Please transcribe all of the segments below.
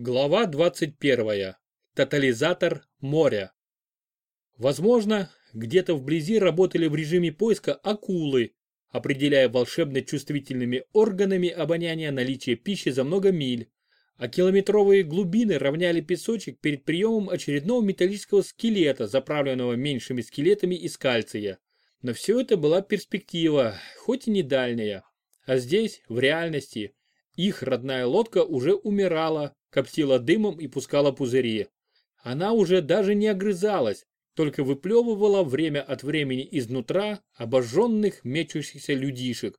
Глава 21. Тотализатор моря. Возможно, где-то вблизи работали в режиме поиска акулы, определяя волшебно чувствительными органами обоняния наличие пищи за много миль, а километровые глубины равняли песочек перед приемом очередного металлического скелета, заправленного меньшими скелетами из кальция. Но все это была перспектива, хоть и не дальняя. А здесь, в реальности, их родная лодка уже умирала, коптила дымом и пускала пузыри. Она уже даже не огрызалась, только выплевывала время от времени изнутра обожженных мечущихся людишек.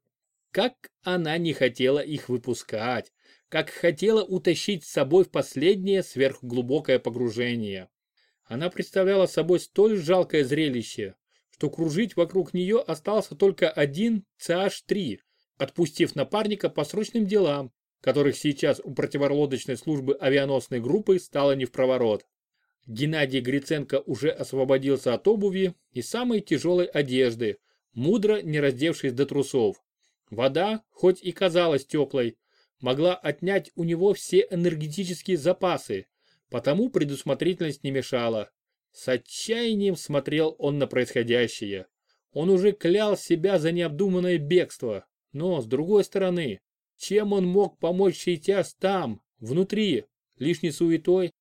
Как она не хотела их выпускать, как хотела утащить с собой в последнее сверхглубокое погружение. Она представляла собой столь жалкое зрелище, что кружить вокруг нее остался только один CH-3, отпустив напарника по срочным делам, которых сейчас у противорлодочной службы авианосной группы стало не в проворот. Геннадий Гриценко уже освободился от обуви и самой тяжелой одежды, мудро не раздевшись до трусов. Вода, хоть и казалась теплой, могла отнять у него все энергетические запасы, потому предусмотрительность не мешала. С отчаянием смотрел он на происходящее. Он уже клял себя за необдуманное бегство, но, с другой стороны, чем он мог помочь сейчас там, внутри, лишней суетой?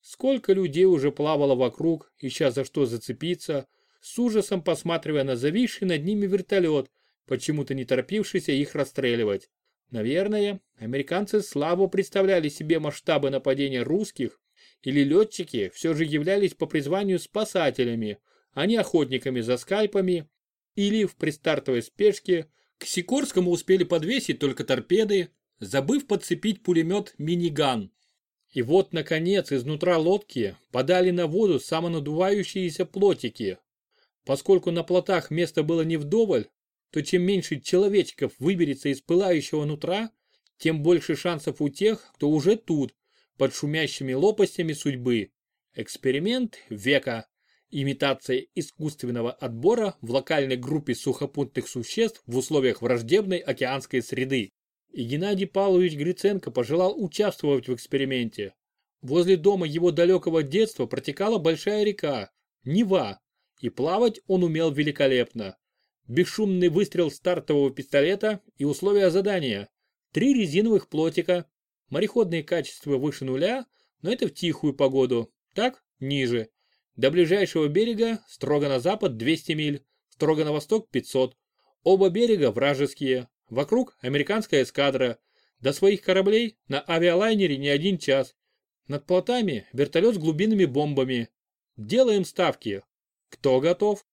Сколько людей уже плавало вокруг, ища за что зацепиться, с ужасом посматривая на зависший над ними вертолет, почему-то не торопившийся их расстреливать. Наверное, американцы слабо представляли себе масштабы нападения русских, или летчики все же являлись по призванию спасателями, а не охотниками за скальпами, или в предстартовой спешке к Сикорскому успели подвесить только торпеды, забыв подцепить пулемет «Миниган». И вот, наконец, изнутра лодки подали на воду самонадувающиеся плотики. Поскольку на плотах места было не вдоволь, то чем меньше человечков выберется из пылающего нутра, тем больше шансов у тех, кто уже тут, под шумящими лопастями судьбы. Эксперимент века. Имитация искусственного отбора в локальной группе сухопутных существ в условиях враждебной океанской среды. И Геннадий Павлович Гриценко пожелал участвовать в эксперименте. Возле дома его далекого детства протекала большая река, Нева, и плавать он умел великолепно. Бесшумный выстрел стартового пистолета и условия задания. Три резиновых плотика. Мореходные качества выше нуля, но это в тихую погоду. Так, ниже. До ближайшего берега, строго на запад 200 миль, строго на восток 500. Оба берега вражеские. Вокруг американская эскадра. До своих кораблей на авиалайнере не один час. Над плотами вертолет с глубинными бомбами. Делаем ставки. Кто готов?